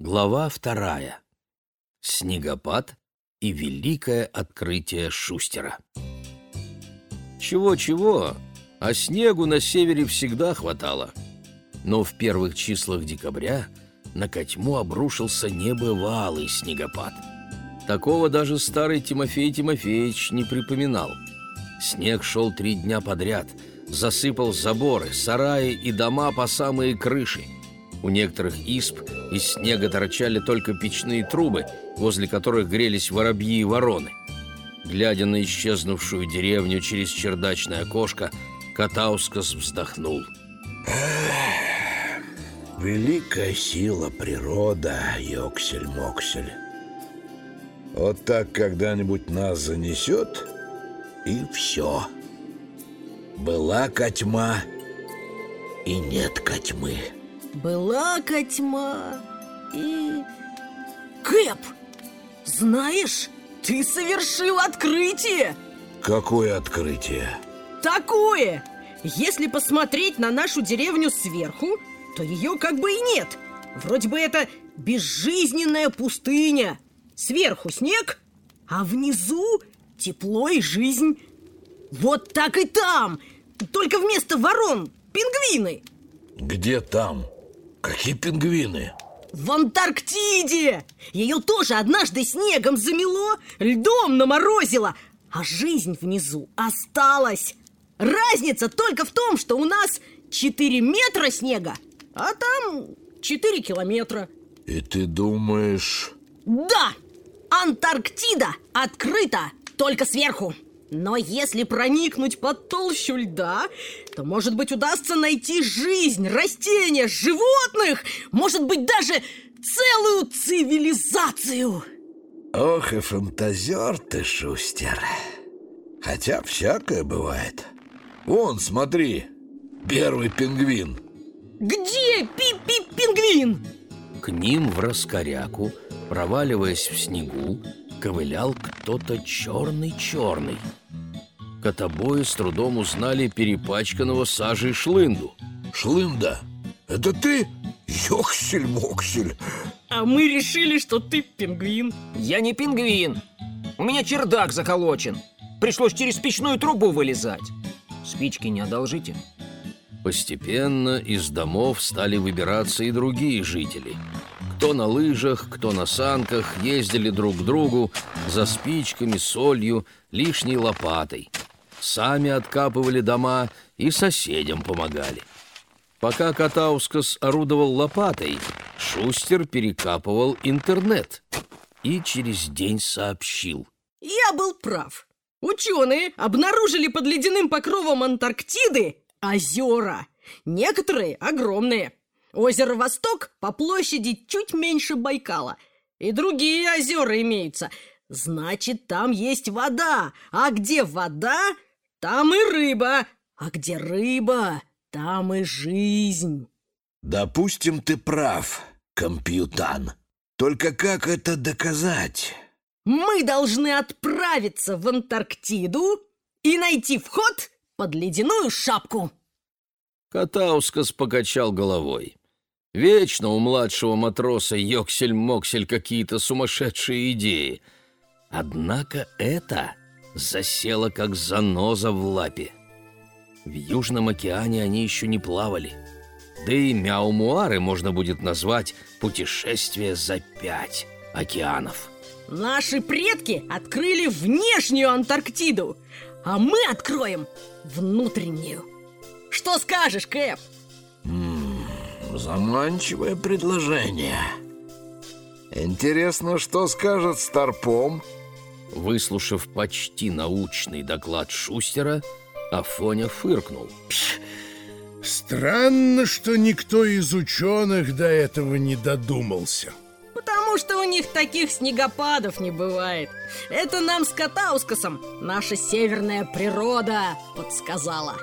Глава вторая. Снегопад и великое открытие Шустера. Чего-чего, а снегу на севере всегда хватало. Но в первых числах декабря на Котьму обрушился небывалый снегопад. Такого даже старый Тимофей Тимофеевич не припоминал. Снег шел три дня подряд, засыпал заборы, сараи и дома по самые крыши – у некоторых исп из снега торчали только печные трубы, возле которых грелись воробьи и вороны. Глядя на исчезнувшую деревню через чердачное окошко, Катаускас вздохнул. Великая сила природа, Йоксель-Моксель. Вот так когда-нибудь нас занесет, и все. Была котьма, и нет котьмы. Была котьма и... Кэп, знаешь, ты совершил открытие! Какое открытие? Такое! Если посмотреть на нашу деревню сверху, то ее как бы и нет. Вроде бы это безжизненная пустыня. Сверху снег, а внизу тепло и жизнь. Вот так и там, только вместо ворон пингвины. Где там? Какие пингвины? В Антарктиде! Ее тоже однажды снегом замело, льдом наморозило, а жизнь внизу осталась. Разница только в том, что у нас 4 метра снега, а там 4 километра. И ты думаешь... Да! Антарктида открыта только сверху. Но если проникнуть под толщу льда, то, может быть, удастся найти жизнь, растения, животных, может быть, даже целую цивилизацию. Ох и фантазер ты, Шустер. Хотя всякое бывает. Вон, смотри, первый пингвин. Где пи-пи-пингвин? К ним в раскоряку, проваливаясь в снегу, ковылял кто-то черный-черный. Котобои с трудом узнали перепачканного сажей Шлынду. Шлында, это ты? Ёксель-моксель А мы решили, что ты пингвин Я не пингвин У меня чердак заколочен Пришлось через печную трубу вылезать Спички не одолжите? Постепенно из домов стали выбираться и другие жители – кто на лыжах, кто на санках ездили друг к другу за спичками, солью, лишней лопатой. Сами откапывали дома и соседям помогали. Пока Катаускас орудовал лопатой, Шустер перекапывал интернет и через день сообщил. Я был прав. Ученые обнаружили под ледяным покровом Антарктиды озера. Некоторые огромные – Озеро Восток по площади чуть меньше Байкала. И другие озера имеются. Значит, там есть вода. А где вода, там и рыба. А где рыба, там и жизнь. Допустим, ты прав, компьютан. Только как это доказать? Мы должны отправиться в Антарктиду и найти вход под ледяную шапку. Катаускас покачал головой. Вечно у младшего матроса Йоксель-Моксель какие-то сумасшедшие идеи. Однако это засело как заноза в лапе. В Южном океане они еще не плавали. Да и Мяумуары можно будет назвать «путешествие за пять океанов». Наши предки открыли внешнюю Антарктиду, а мы откроем внутреннюю. Что скажешь, Кэп? Заманчивое предложение. Интересно, что скажет Старпом? Выслушав почти научный доклад Шустера, Афоня фыркнул. Странно, что никто из ученых до этого не додумался. Потому что у них таких снегопадов не бывает. Это нам с Катаускасом наша северная природа подсказала.